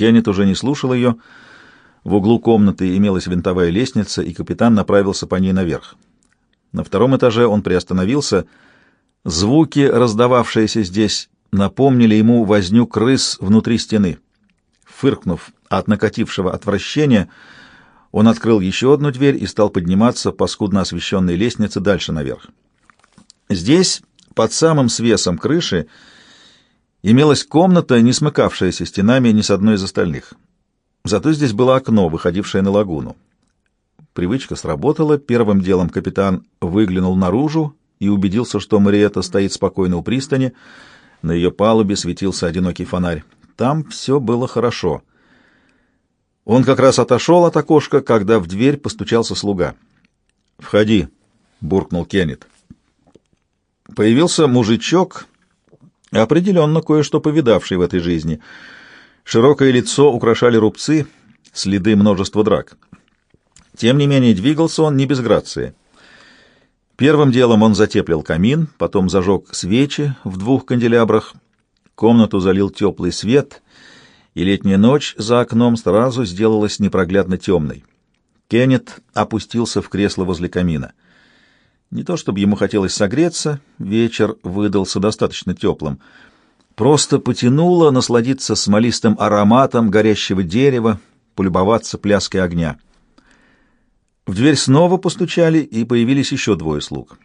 Кеннет уже не слушал ее. В углу комнаты имелась винтовая лестница, и капитан направился по ней наверх. На втором этаже он приостановился. Звуки, раздававшиеся здесь, напомнили ему возню крыс внутри стены. Фыркнув от накатившего отвращения, он открыл еще одну дверь и стал подниматься по скудно освещенной лестнице дальше наверх. Здесь, под самым свесом крыши, имелась комната, не смыкавшаяся стенами ни с одной из остальных. Зато здесь было окно, выходившее на лагуну. Привычка сработала. Первым делом капитан выглянул наружу и убедился, что Мариэта стоит спокойно у пристани. На ее палубе светился одинокий фонарь. Там все было хорошо. Он как раз отошел от окошка, когда в дверь постучался слуга. «Входи», — буркнул Кеннет. Появился мужичок, определенно кое-что повидавший в этой жизни. Широкое лицо украшали рубцы, следы множества драк. Тем не менее, двигался он не без грации. Первым делом он затеплил камин, потом зажег свечи в двух канделябрах, комнату залил теплый свет, и летняя ночь за окном сразу сделалась непроглядно темной. Кеннет опустился в кресло возле камина. Не то чтобы ему хотелось согреться, вечер выдался достаточно теплым. Просто потянуло насладиться смолистым ароматом горящего дерева, полюбоваться пляской огня. В дверь снова постучали, и появились еще двое слуг.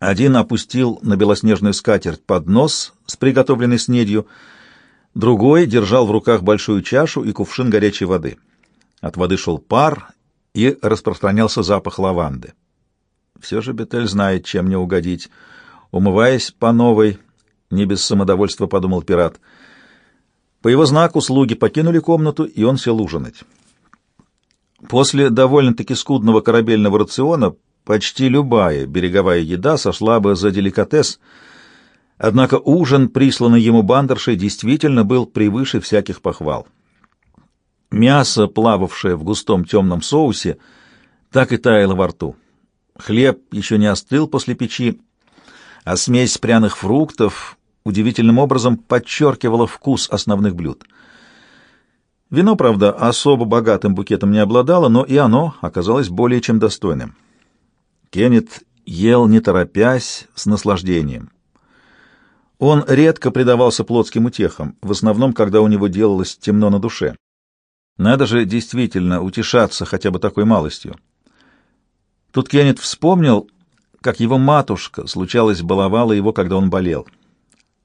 Один опустил на белоснежную скатерть поднос с приготовленной снедью, другой держал в руках большую чашу и кувшин горячей воды. От воды шел пар, и распространялся запах лаванды. Все же Бетель знает, чем мне угодить. Умываясь по новой, не без самодовольства подумал пират. По его знаку слуги покинули комнату, и он сел ужинать. После довольно-таки скудного корабельного рациона почти любая береговая еда сошла бы за деликатес, однако ужин, присланный ему бандершей, действительно был превыше всяких похвал. Мясо, плававшее в густом темном соусе, так и таяло во рту. Хлеб еще не остыл после печи, а смесь пряных фруктов удивительным образом подчеркивала вкус основных блюд — Вино, правда, особо богатым букетом не обладало, но и оно оказалось более чем достойным. Кеннет ел не торопясь, с наслаждением. Он редко предавался плотским утехам, в основном, когда у него делалось темно на душе. Надо же действительно утешаться хотя бы такой малостью. Тут Кеннет вспомнил, как его матушка, случалось, баловала его, когда он болел.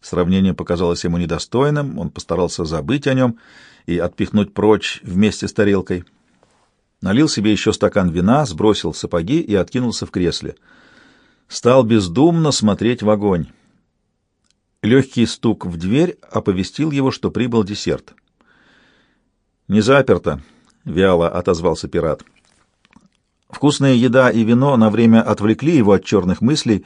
Сравнение показалось ему недостойным, он постарался забыть о нем и отпихнуть прочь вместе с тарелкой. Налил себе еще стакан вина, сбросил сапоги и откинулся в кресле. Стал бездумно смотреть в огонь. Легкий стук в дверь оповестил его, что прибыл десерт. «Не заперто», — вяло отозвался пират. Вкусная еда и вино на время отвлекли его от черных мыслей,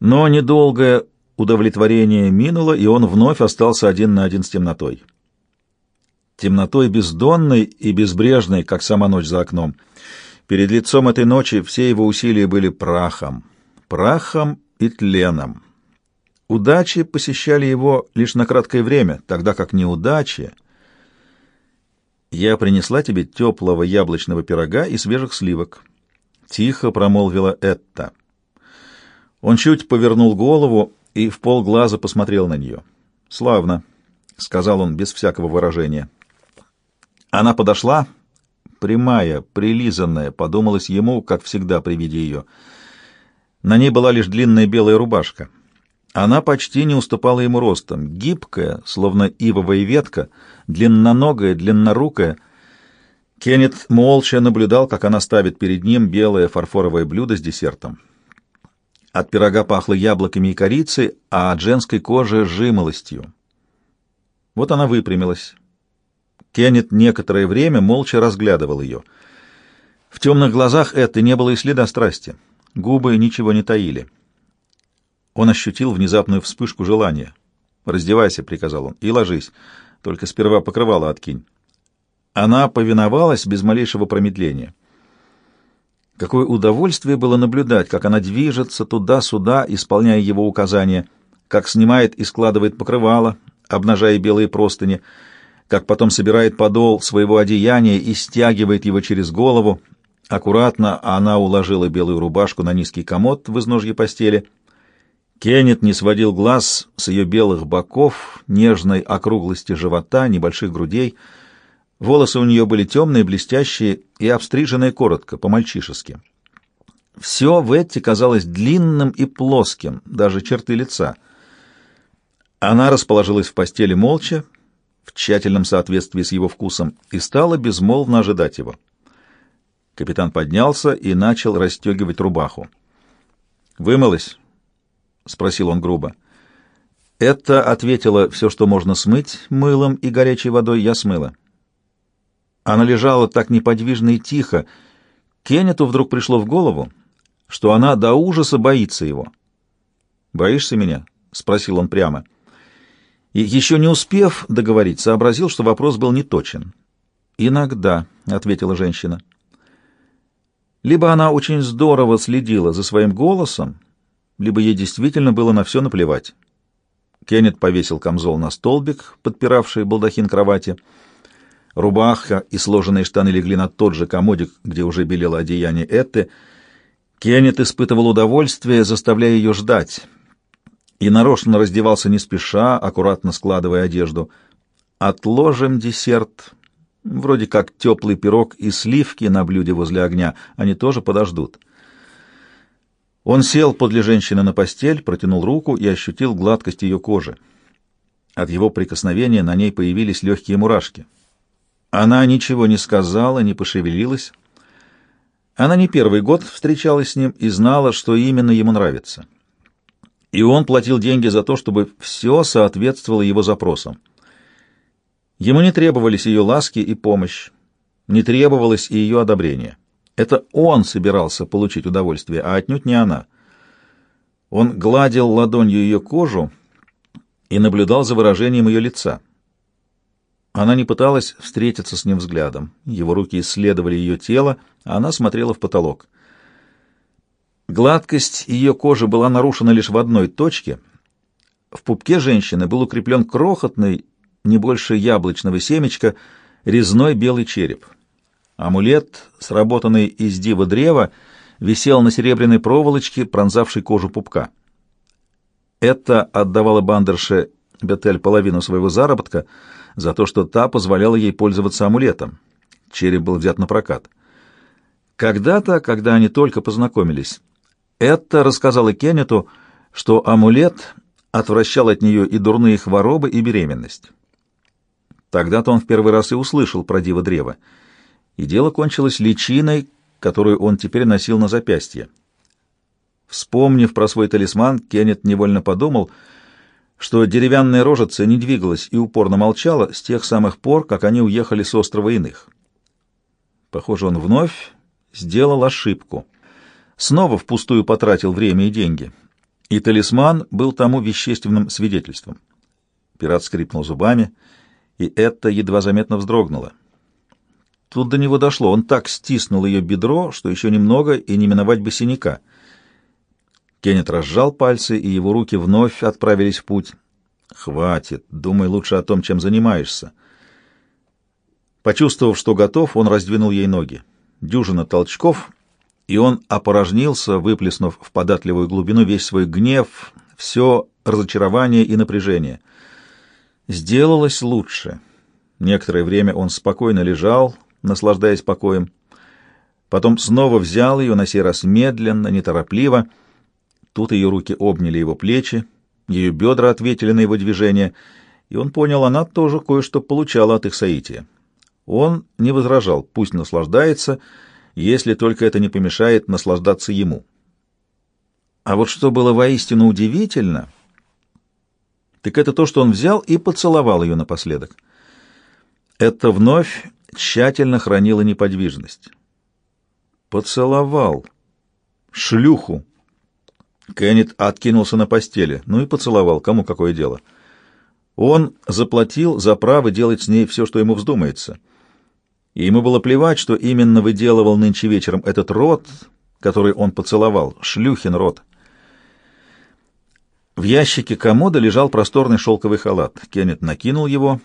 но недолгое удовлетворение минуло, и он вновь остался один на один с темнотой темнотой бездонной и безбрежной, как сама ночь за окном. Перед лицом этой ночи все его усилия были прахом, прахом и тленом. Удачи посещали его лишь на краткое время, тогда как неудачи... «Я принесла тебе теплого яблочного пирога и свежих сливок», — тихо промолвила Этта. Он чуть повернул голову и в полглаза посмотрел на нее. «Славно», — сказал он без всякого выражения. Она подошла, прямая, прилизанная, подумалось ему, как всегда при виде ее. На ней была лишь длинная белая рубашка. Она почти не уступала ему ростом, гибкая, словно ивовая ветка, длинноногая, длиннорукая. Кеннет молча наблюдал, как она ставит перед ним белое фарфоровое блюдо с десертом. От пирога пахло яблоками и корицей, а от женской кожи — жимолостью. Вот она выпрямилась, Кеннет некоторое время молча разглядывал ее. В темных глазах это не было и следа страсти. Губы ничего не таили. Он ощутил внезапную вспышку желания. «Раздевайся», — приказал он, — «и ложись. Только сперва покрывало откинь». Она повиновалась без малейшего промедления. Какое удовольствие было наблюдать, как она движется туда-сюда, исполняя его указания, как снимает и складывает покрывало, обнажая белые простыни — как потом собирает подол своего одеяния и стягивает его через голову. Аккуратно она уложила белую рубашку на низкий комод в изножье постели. Кеннет не сводил глаз с ее белых боков, нежной округлости живота, небольших грудей. Волосы у нее были темные, блестящие и обстриженные коротко, по-мальчишески. Все в Этти казалось длинным и плоским, даже черты лица. Она расположилась в постели молча, в тщательном соответствии с его вкусом, и стала безмолвно ожидать его. Капитан поднялся и начал расстегивать рубаху. «Вымылась?» — спросил он грубо. Это ответила все, что можно смыть мылом и горячей водой, я смыла. Она лежала так неподвижно и тихо. Кеннету вдруг пришло в голову, что она до ужаса боится его. «Боишься меня?» — спросил он прямо. — и, еще не успев договорить, сообразил, что вопрос был неточен. «Иногда», — ответила женщина. Либо она очень здорово следила за своим голосом, либо ей действительно было на все наплевать. Кеннет повесил камзол на столбик, подпиравший балдахин кровати. Рубаха и сложенные штаны легли на тот же комодик, где уже белело одеяние Этты. Кеннет испытывал удовольствие, заставляя ее ждать и нарочно раздевался не спеша, аккуратно складывая одежду. «Отложим десерт. Вроде как теплый пирог и сливки на блюде возле огня. Они тоже подождут». Он сел подле женщины на постель, протянул руку и ощутил гладкость ее кожи. От его прикосновения на ней появились легкие мурашки. Она ничего не сказала, не пошевелилась. Она не первый год встречалась с ним и знала, что именно ему нравится и он платил деньги за то, чтобы все соответствовало его запросам. Ему не требовались ее ласки и помощь, не требовалось и ее одобрение. Это он собирался получить удовольствие, а отнюдь не она. Он гладил ладонью ее кожу и наблюдал за выражением ее лица. Она не пыталась встретиться с ним взглядом. Его руки исследовали ее тело, а она смотрела в потолок. Гладкость ее кожи была нарушена лишь в одной точке. В пупке женщины был укреплен крохотный, не больше яблочного семечка, резной белый череп. Амулет, сработанный из дива древа, висел на серебряной проволочке, пронзавшей кожу пупка. Это отдавало бандерше Бетель половину своего заработка за то, что та позволяла ей пользоваться амулетом. Череп был взят на прокат. Когда-то, когда они только познакомились, это рассказала Кеннету, что амулет отвращал от нее и дурные хворобы, и беременность. Тогда-то он в первый раз и услышал про диво древа, и дело кончилось личиной, которую он теперь носил на запястье. Вспомнив про свой талисман, Кеннет невольно подумал, что деревянная рожица не двигалась и упорно молчала с тех самых пор, как они уехали с острова иных. Похоже, он вновь сделал ошибку снова впустую потратил время и деньги. И талисман был тому вещественным свидетельством. Пират скрипнул зубами, и это едва заметно вздрогнуло. Тут до него дошло. Он так стиснул ее бедро, что еще немного и не миновать бы синяка. Кеннет разжал пальцы, и его руки вновь отправились в путь. «Хватит. Думай лучше о том, чем занимаешься». Почувствовав, что готов, он раздвинул ей ноги. Дюжина толчков, и он опорожнился, выплеснув в податливую глубину весь свой гнев, все разочарование и напряжение. Сделалось лучше. Некоторое время он спокойно лежал, наслаждаясь покоем. Потом снова взял ее, на сей раз медленно, неторопливо. Тут ее руки обняли его плечи, ее бедра ответили на его движение, и он понял, она тоже кое-что получала от их соития. Он не возражал, пусть наслаждается, — если только это не помешает наслаждаться ему. А вот что было воистину удивительно, так это то, что он взял и поцеловал ее напоследок. Это вновь тщательно хранило неподвижность. Поцеловал. Шлюху. Кеннет откинулся на постели. Ну и поцеловал. Кому какое дело? Он заплатил за право делать с ней все, что ему вздумается и ему было плевать, что именно выделывал нынче вечером этот рот, который он поцеловал, шлюхин рот. В ящике комода лежал просторный шелковый халат. Кеннет накинул его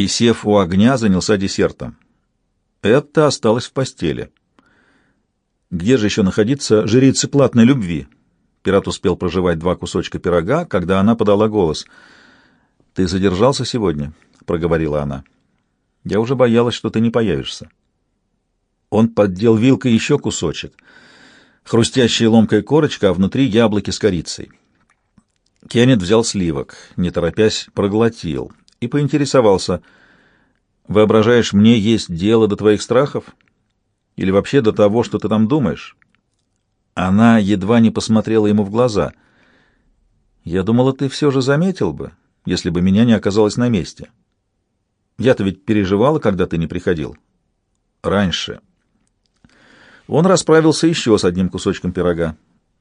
и, сев у огня, занялся десертом. Это осталось в постели. Где же еще находиться жрице платной любви? Пират успел проживать два кусочка пирога, когда она подала голос. «Ты задержался сегодня?» — проговорила она. «Я уже боялась, что ты не появишься». Он поддел вилкой еще кусочек. Хрустящая ломкая корочка, а внутри яблоки с корицей. Кеннет взял сливок, не торопясь, проглотил и поинтересовался. «Воображаешь, мне есть дело до твоих страхов? Или вообще до того, что ты там думаешь?» Она едва не посмотрела ему в глаза. «Я думала, ты все же заметил бы, если бы меня не оказалось на месте. Я-то ведь переживала, когда ты не приходил. Раньше». Он расправился еще с одним кусочком пирога.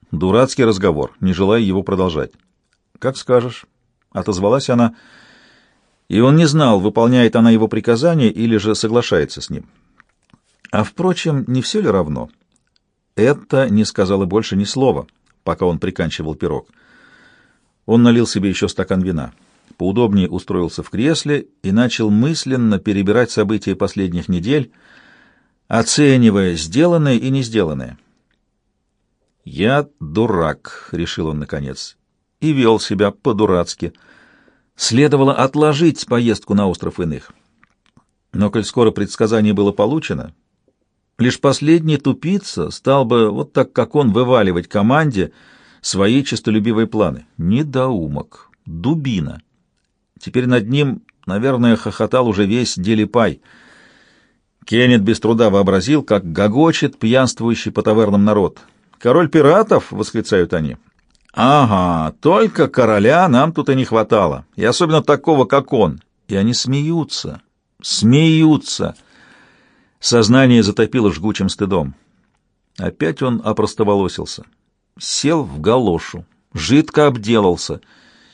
Дурацкий разговор, не желая его продолжать. «Как скажешь», — отозвалась она, и он не знал, выполняет она его приказание или же соглашается с ним. А, впрочем, не все ли равно? Это не сказала больше ни слова, пока он приканчивал пирог. Он налил себе еще стакан вина, поудобнее устроился в кресле и начал мысленно перебирать события последних недель, оценивая сделанное и не сделанное. «Я дурак», — решил он наконец, и вел себя по-дурацки. Следовало отложить поездку на остров иных. Но, коль скоро предсказание было получено, лишь последний тупица стал бы, вот так как он, вываливать команде свои честолюбивые планы. Недоумок, дубина. Теперь над ним, наверное, хохотал уже весь Делипай. Кеннет без труда вообразил, как гогочет пьянствующий по тавернам народ. «Король пиратов!» — восклицают они. Ага, только короля нам тут и не хватало, и особенно такого, как он. И они смеются, смеются. Сознание затопило жгучим стыдом. Опять он опростоволосился, сел в галошу, жидко обделался,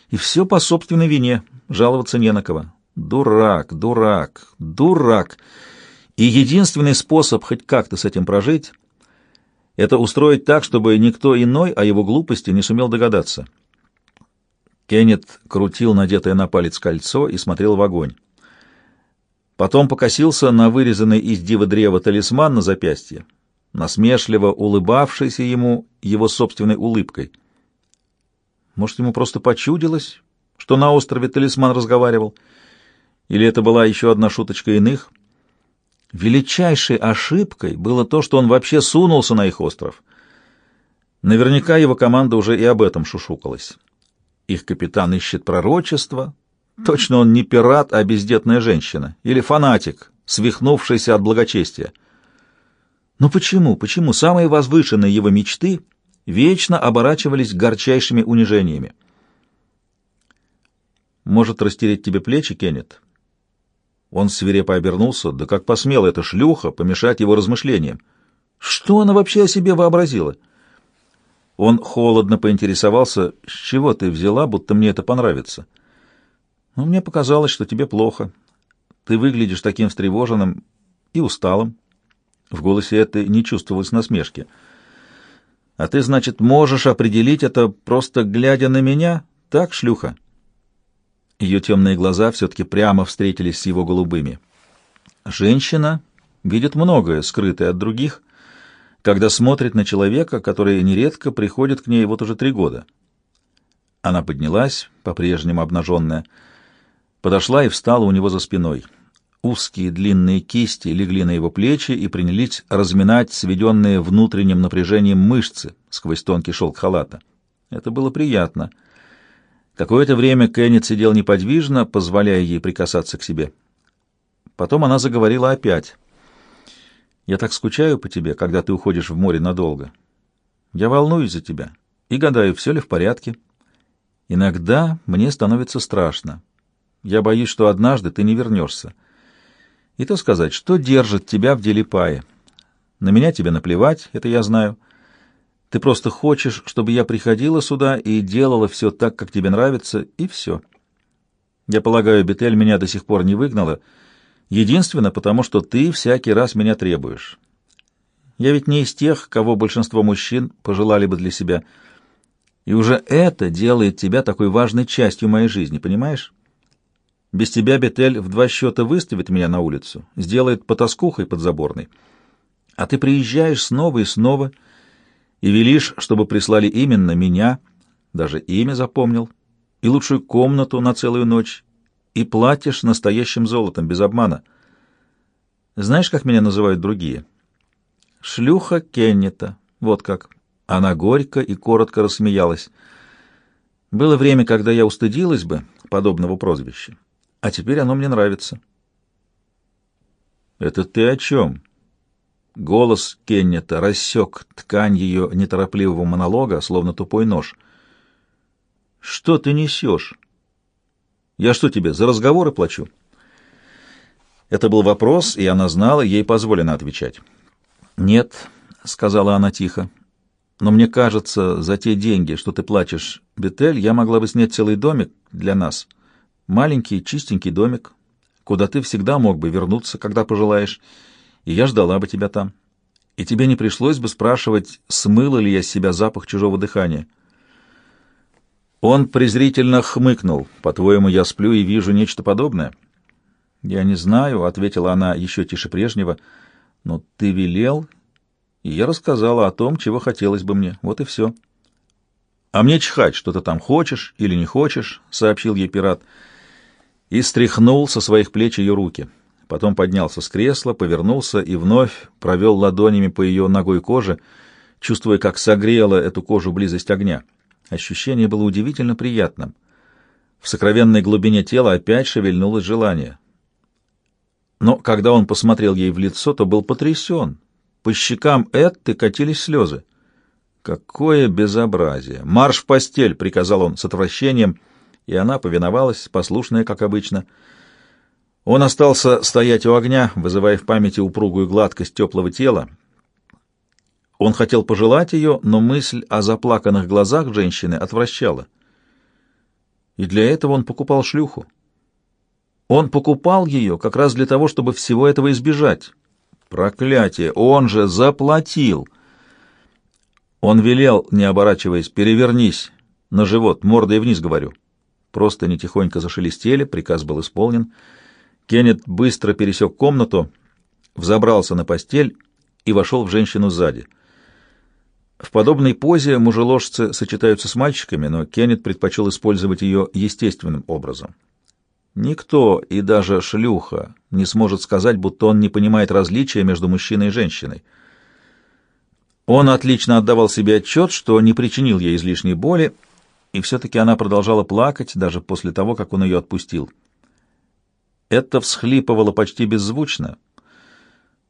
и все по собственной вине, жаловаться не на кого. Дурак, дурак, дурак. И единственный способ хоть как-то с этим прожить — это устроить так, чтобы никто иной о его глупости не сумел догадаться. Кеннет крутил надетое на палец кольцо и смотрел в огонь. Потом покосился на вырезанный из дива древа талисман на запястье, насмешливо улыбавшийся ему его собственной улыбкой. Может, ему просто почудилось, что на острове талисман разговаривал? Или это была еще одна шуточка иных — Величайшей ошибкой было то, что он вообще сунулся на их остров. Наверняка его команда уже и об этом шушукалась. Их капитан ищет пророчество. Точно он не пират, а бездетная женщина. Или фанатик, свихнувшийся от благочестия. Но почему, почему самые возвышенные его мечты вечно оборачивались горчайшими унижениями? «Может растереть тебе плечи, Кеннет?» Он свирепо обернулся. Да как посмела эта шлюха помешать его размышлениям? Что она вообще о себе вообразила? Он холодно поинтересовался, с чего ты взяла, будто мне это понравится. Ну, мне показалось, что тебе плохо. Ты выглядишь таким встревоженным и усталым. В голосе это не чувствовалось насмешки. А ты, значит, можешь определить это, просто глядя на меня? Так, шлюха? Ее темные глаза все-таки прямо встретились с его голубыми. Женщина видит многое, скрытое от других, когда смотрит на человека, который нередко приходит к ней вот уже три года. Она поднялась, по-прежнему обнаженная, подошла и встала у него за спиной. Узкие длинные кисти легли на его плечи и принялись разминать сведенные внутренним напряжением мышцы сквозь тонкий шелк халата. Это было приятно — Какое-то время Кеннет сидел неподвижно, позволяя ей прикасаться к себе. Потом она заговорила опять. «Я так скучаю по тебе, когда ты уходишь в море надолго. Я волнуюсь за тебя и гадаю, все ли в порядке. Иногда мне становится страшно. Я боюсь, что однажды ты не вернешься. И то сказать, что держит тебя в Делипае. На меня тебе наплевать, это я знаю». Ты просто хочешь, чтобы я приходила сюда и делала все так, как тебе нравится, и все. Я полагаю, Бетель меня до сих пор не выгнала, единственно потому, что ты всякий раз меня требуешь. Я ведь не из тех, кого большинство мужчин пожелали бы для себя. И уже это делает тебя такой важной частью моей жизни, понимаешь? Без тебя Бетель в два счета выставит меня на улицу, сделает потаскухой подзаборной. А ты приезжаешь снова и снова и велишь, чтобы прислали именно меня, даже имя запомнил, и лучшую комнату на целую ночь, и платишь настоящим золотом, без обмана. Знаешь, как меня называют другие? Шлюха Кеннета. Вот как. Она горько и коротко рассмеялась. Было время, когда я устыдилась бы подобного прозвища, а теперь оно мне нравится. «Это ты о чем?» Голос Кеннета рассек ткань ее неторопливого монолога, словно тупой нож. «Что ты несешь? Я что тебе, за разговоры плачу?» Это был вопрос, и она знала, ей позволено отвечать. «Нет», — сказала она тихо, — «но мне кажется, за те деньги, что ты платишь, Бетель, я могла бы снять целый домик для нас. Маленький, чистенький домик, куда ты всегда мог бы вернуться, когда пожелаешь, и я ждала бы тебя там. И тебе не пришлось бы спрашивать, смыла ли я с себя запах чужого дыхания». Он презрительно хмыкнул. «По-твоему, я сплю и вижу нечто подобное?» «Я не знаю», — ответила она еще тише прежнего, — но ты велел, и я рассказала о том, чего хотелось бы мне. Вот и все. А мне чихать, что ты там хочешь или не хочешь, сообщил ей пират, и стряхнул со своих плеч ее руки. Потом поднялся с кресла, повернулся и вновь провел ладонями по ее ногой коже, чувствуя, как согрела эту кожу близость огня. Ощущение было удивительно приятным. В сокровенной глубине тела опять шевельнулось желание. Но когда он посмотрел ей в лицо, то был потрясен. По щекам Этты катились слезы. «Какое безобразие! Марш в постель!» — приказал он с отвращением, и она повиновалась, послушная, как обычно. Он остался стоять у огня, вызывая в памяти упругую гладкость теплого тела. Он хотел пожелать ее, но мысль о заплаканных глазах женщины отвращала. И для этого он покупал шлюху. Он покупал ее как раз для того, чтобы всего этого избежать. Проклятие! Он же заплатил! Он велел, не оборачиваясь, «Перевернись на живот, мордой вниз, говорю». Просто не тихонько зашелестели, приказ был исполнен. Кеннет быстро пересек комнату, взобрался на постель и вошел в женщину сзади. В подобной позе мужеложцы сочетаются с мальчиками, но Кеннет предпочел использовать ее естественным образом. Никто, и даже шлюха, не сможет сказать, будто он не понимает различия между мужчиной и женщиной. Он отлично отдавал себе отчет, что не причинил ей излишней боли, и все-таки она продолжала плакать даже после того, как он ее отпустил. Это всхлипывало почти беззвучно.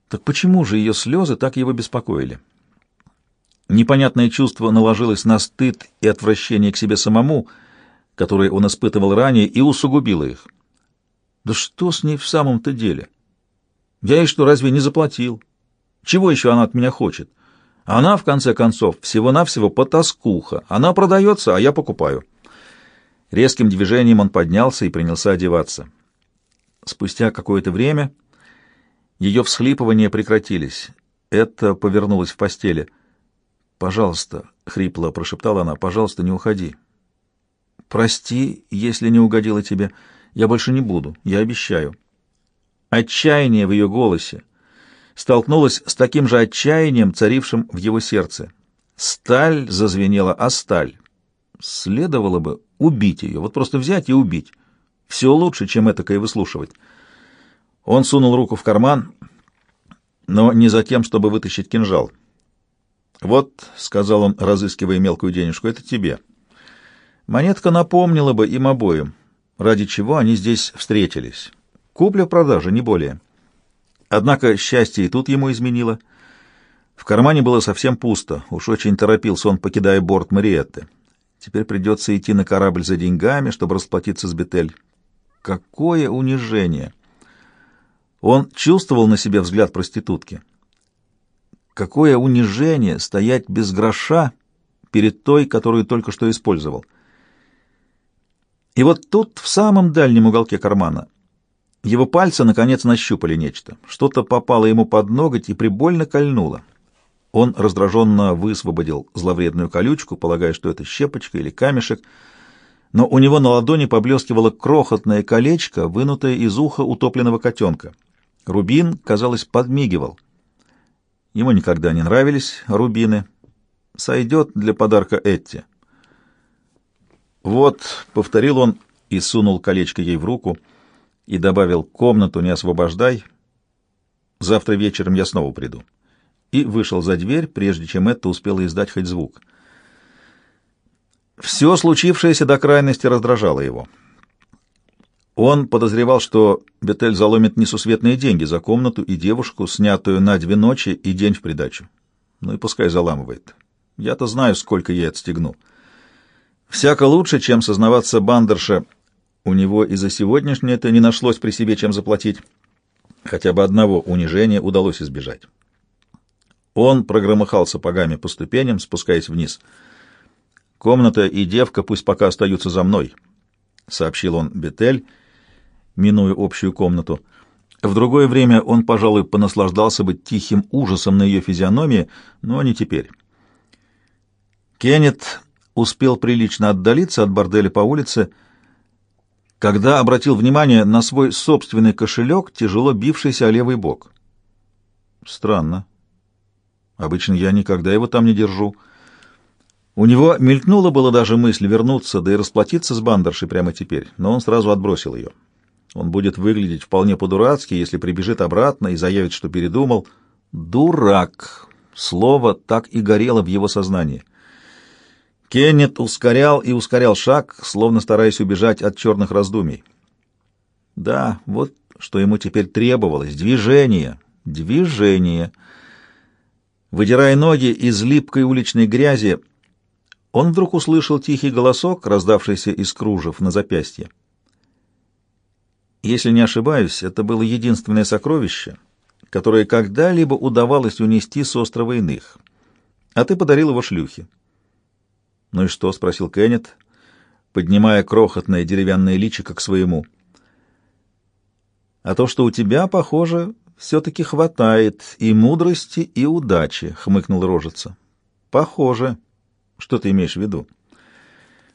Так почему же ее слезы так его беспокоили? Непонятное чувство наложилось на стыд и отвращение к себе самому, которые он испытывал ранее, и усугубило их. Да что с ней в самом-то деле? Я ей что, разве не заплатил? Чего еще она от меня хочет? Она, в конце концов, всего-навсего потаскуха. Она продается, а я покупаю. Резким движением он поднялся и принялся одеваться. Спустя какое-то время ее всхлипывания прекратились. Это повернулась в постели. «Пожалуйста», — хрипло прошептала она, — «пожалуйста, не уходи». «Прости, если не угодила тебе». Я больше не буду, я обещаю. Отчаяние в ее голосе столкнулось с таким же отчаянием, царившим в его сердце. Сталь зазвенела о сталь. Следовало бы убить ее, вот просто взять и убить. Все лучше, чем этакое выслушивать. Он сунул руку в карман, но не за тем, чтобы вытащить кинжал. «Вот», — сказал он, разыскивая мелкую денежку, — «это тебе». Монетка напомнила бы им обоим — ради чего они здесь встретились. Купля-продажа, не более. Однако счастье и тут ему изменило. В кармане было совсем пусто, уж очень торопился он, покидая борт Мариетты. Теперь придется идти на корабль за деньгами, чтобы расплатиться с Бетель. Какое унижение! Он чувствовал на себе взгляд проститутки. Какое унижение стоять без гроша перед той, которую только что использовал. И вот тут, в самом дальнем уголке кармана, его пальцы, наконец, нащупали нечто. Что-то попало ему под ноготь и прибольно кольнуло. Он раздраженно высвободил зловредную колючку, полагая, что это щепочка или камешек, но у него на ладони поблескивало крохотное колечко, вынутое из уха утопленного котенка. Рубин, казалось, подмигивал. Ему никогда не нравились рубины. Сойдет для подарка Этти. «Вот», — повторил он и сунул колечко ей в руку, и добавил «комнату не освобождай, завтра вечером я снова приду». И вышел за дверь, прежде чем Этта успела издать хоть звук. Все случившееся до крайности раздражало его. Он подозревал, что Бетель заломит несусветные деньги за комнату и девушку, снятую на две ночи и день в придачу. Ну и пускай заламывает. Я-то знаю, сколько ей отстегну. Всяко лучше, чем сознаваться бандерше. У него и за сегодняшнее это не нашлось при себе, чем заплатить. Хотя бы одного унижения удалось избежать. Он прогромыхал сапогами по ступеням, спускаясь вниз — Комната и девка пусть пока остаются за мной, — сообщил он Бетель, минуя общую комнату. В другое время он, пожалуй, понаслаждался бы тихим ужасом на ее физиономии, но не теперь. Кеннет успел прилично отдалиться от борделя по улице, когда обратил внимание на свой собственный кошелек, тяжело бившийся о левый бок. Странно. Обычно я никогда его там не держу. — у него мелькнула было даже мысль вернуться, да и расплатиться с бандершей прямо теперь, но он сразу отбросил ее. Он будет выглядеть вполне по-дурацки, если прибежит обратно и заявит, что передумал. «Дурак!» Слово так и горело в его сознании. Кеннет ускорял и ускорял шаг, словно стараясь убежать от черных раздумий. Да, вот что ему теперь требовалось — движение, движение. Выдирая ноги из липкой уличной грязи, он вдруг услышал тихий голосок, раздавшийся из кружев на запястье. Если не ошибаюсь, это было единственное сокровище, которое когда-либо удавалось унести с острова иных. А ты подарил его шлюхе. «Ну и что?» — спросил Кеннет, поднимая крохотное деревянное личико к своему. «А то, что у тебя, похоже, все-таки хватает и мудрости, и удачи», — хмыкнул Рожица. «Похоже». Что ты имеешь в виду?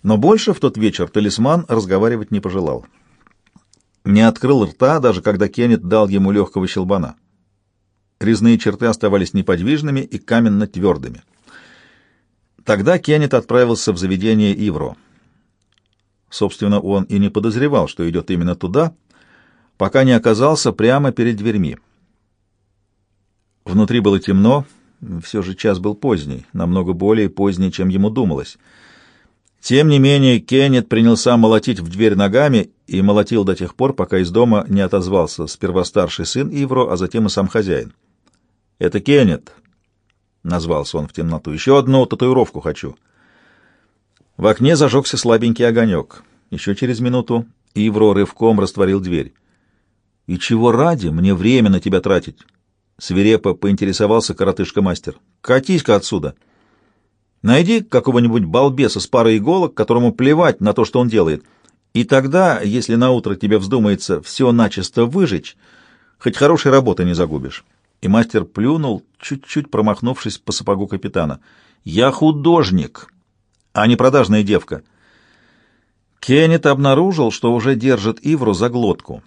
Но больше в тот вечер талисман разговаривать не пожелал. Не открыл рта, даже когда Кеннет дал ему легкого щелбана. Резные черты оставались неподвижными и каменно твердыми. Тогда Кеннет отправился в заведение Ивро. Собственно, он и не подозревал, что идет именно туда, пока не оказался прямо перед дверьми. Внутри было темно, все же час был поздний, намного более поздний, чем ему думалось. Тем не менее, Кеннет принялся молотить в дверь ногами и молотил до тех пор, пока из дома не отозвался сперва старший сын Ивро, а затем и сам хозяин. «Это Кеннет», — назвался он в темноту. «Еще одну татуировку хочу». В окне зажегся слабенький огонек. Еще через минуту Ивро рывком растворил дверь. «И чего ради мне время на тебя тратить?» Свирепо поинтересовался коротышка-мастер. «Катись-ка отсюда! Найди какого-нибудь балбеса с парой иголок, которому плевать на то, что он делает. И тогда, если наутро тебе вздумается все начисто выжечь, хоть хорошей работы не загубишь». И мастер плюнул, чуть-чуть промахнувшись по сапогу капитана. «Я художник, а не продажная девка». Кеннет обнаружил, что уже держит Ивру за глотку,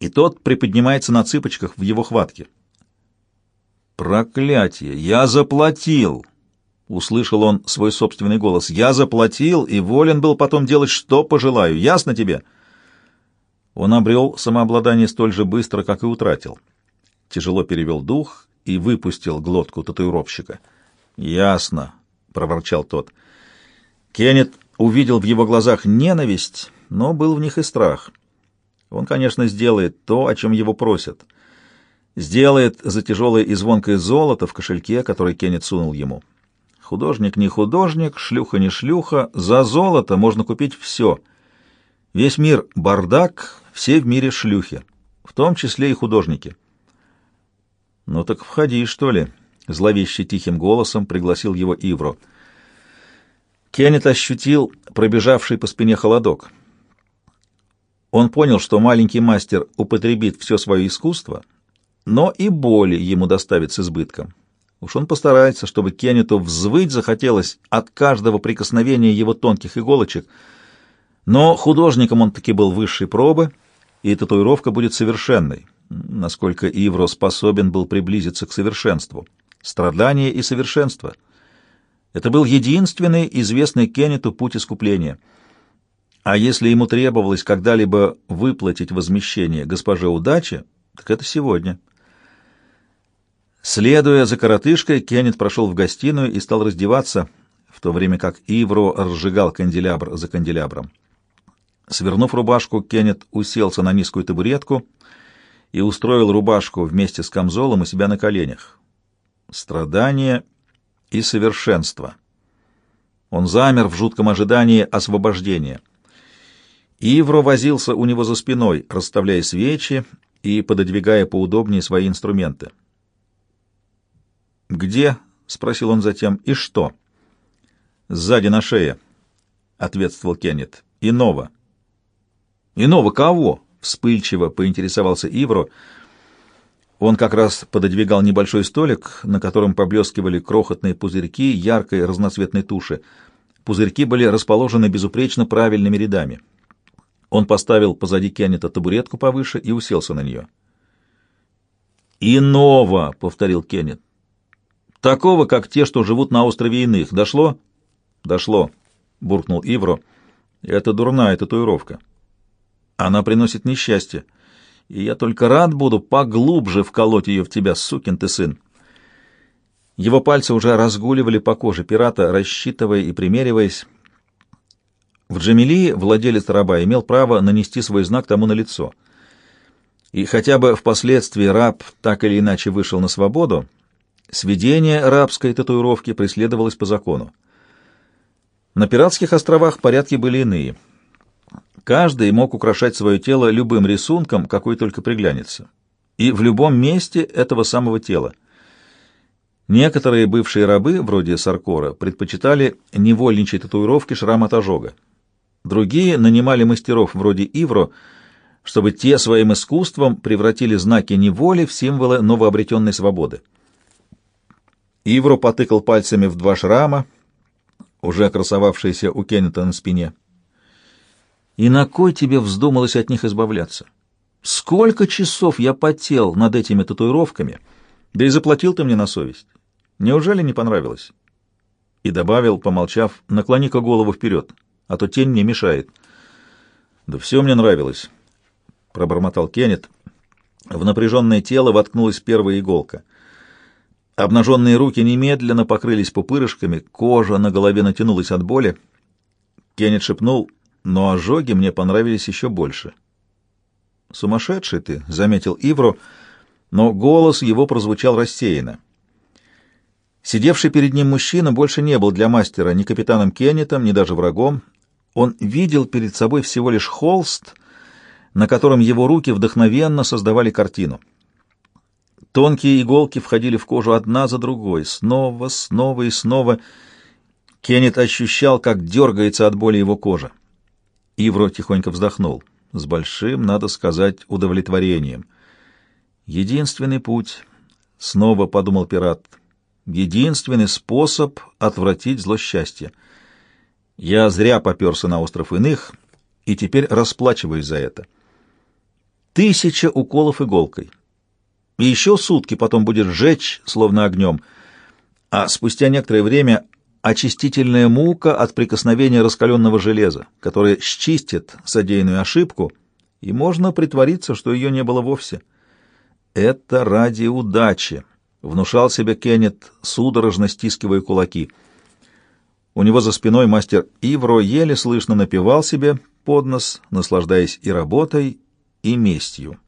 и тот приподнимается на цыпочках в его хватке. «Проклятие! Я заплатил!» Услышал он свой собственный голос. «Я заплатил и волен был потом делать, что пожелаю. Ясно тебе?» Он обрел самообладание столь же быстро, как и утратил. Тяжело перевел дух и выпустил глотку татуировщика. «Ясно», — проворчал тот. Кеннет увидел в его глазах ненависть, но был в них и страх. Он, конечно, сделает то, о чем его просят — сделает за тяжелое и звонкое золото в кошельке, который Кеннет сунул ему. Художник не художник, шлюха не шлюха, за золото можно купить все. Весь мир — бардак, все в мире шлюхи, в том числе и художники. «Ну так входи, что ли?» — зловеще тихим голосом пригласил его Ивро. Кеннет ощутил пробежавший по спине холодок. Он понял, что маленький мастер употребит все свое искусство — но и боли ему доставит с избытком. Уж он постарается, чтобы Кеннету взвыть захотелось от каждого прикосновения его тонких иголочек. Но художником он таки был высшей пробы, и татуировка будет совершенной, насколько Ивро способен был приблизиться к совершенству. Страдание и совершенство. Это был единственный известный Кеннету путь искупления. А если ему требовалось когда-либо выплатить возмещение госпоже удачи, так это сегодня. Следуя за коротышкой, Кеннет прошел в гостиную и стал раздеваться, в то время как Ивро разжигал канделябр за канделябром. Свернув рубашку, Кеннет уселся на низкую табуретку и устроил рубашку вместе с камзолом у себя на коленях. Страдание и совершенство. Он замер в жутком ожидании освобождения. Ивро возился у него за спиной, расставляя свечи и пододвигая поудобнее свои инструменты. «Где?» — спросил он затем. «И что?» «Сзади на шее», — ответствовал Кеннет. «Иного». «Иного кого?» — вспыльчиво поинтересовался Ивро. Он как раз пододвигал небольшой столик, на котором поблескивали крохотные пузырьки яркой разноцветной туши. Пузырьки были расположены безупречно правильными рядами. Он поставил позади Кеннета табуретку повыше и уселся на нее. «Иного!» — повторил Кеннет. Такого, как те, что живут на острове иных. Дошло? Дошло, буркнул Ивро. Это дурная татуировка. Она приносит несчастье. И я только рад буду поглубже вколоть ее в тебя, сукин ты сын. Его пальцы уже разгуливали по коже пирата, рассчитывая и примериваясь. В Джамилии владелец раба имел право нанести свой знак тому на лицо. И хотя бы впоследствии раб так или иначе вышел на свободу, Сведение рабской татуировки преследовалось по закону. На пиратских островах порядки были иные. Каждый мог украшать свое тело любым рисунком, какой только приглянется, и в любом месте этого самого тела. Некоторые бывшие рабы, вроде Саркора, предпочитали невольничьи татуировки шрам от ожога. Другие нанимали мастеров вроде Ивро, чтобы те своим искусством превратили знаки неволи в символы новообретенной свободы. Ивро потыкал пальцами в два шрама, уже красовавшиеся у Кеннета на спине. «И на кой тебе вздумалось от них избавляться? Сколько часов я потел над этими татуировками, да и заплатил ты мне на совесть. Неужели не понравилось?» И добавил, помолчав, «Наклони-ка голову вперед, а то тень мне мешает». «Да все мне нравилось», — пробормотал Кеннет. В напряженное тело воткнулась первая иголка — Обнаженные руки немедленно покрылись пупырышками, кожа на голове натянулась от боли. Кеннет шепнул, но ожоги мне понравились еще больше. «Сумасшедший ты», — заметил Ивро, но голос его прозвучал рассеянно. Сидевший перед ним мужчина больше не был для мастера ни капитаном Кеннетом, ни даже врагом. Он видел перед собой всего лишь холст, на котором его руки вдохновенно создавали картину. Тонкие иголки входили в кожу одна за другой, снова, снова и снова. Кеннет ощущал, как дергается от боли его кожа. Ивро тихонько вздохнул, с большим, надо сказать, удовлетворением. «Единственный путь», — снова подумал пират, — «единственный способ отвратить зло счастья. Я зря поперся на остров иных и теперь расплачиваюсь за это. Тысяча уколов иголкой» и еще сутки потом будет жечь, словно огнем, а спустя некоторое время очистительная мука от прикосновения раскаленного железа, которое счистит содеянную ошибку, и можно притвориться, что ее не было вовсе. «Это ради удачи», — внушал себе Кеннет, судорожно стискивая кулаки. У него за спиной мастер Ивро еле слышно напевал себе под нос, наслаждаясь и работой, и местью.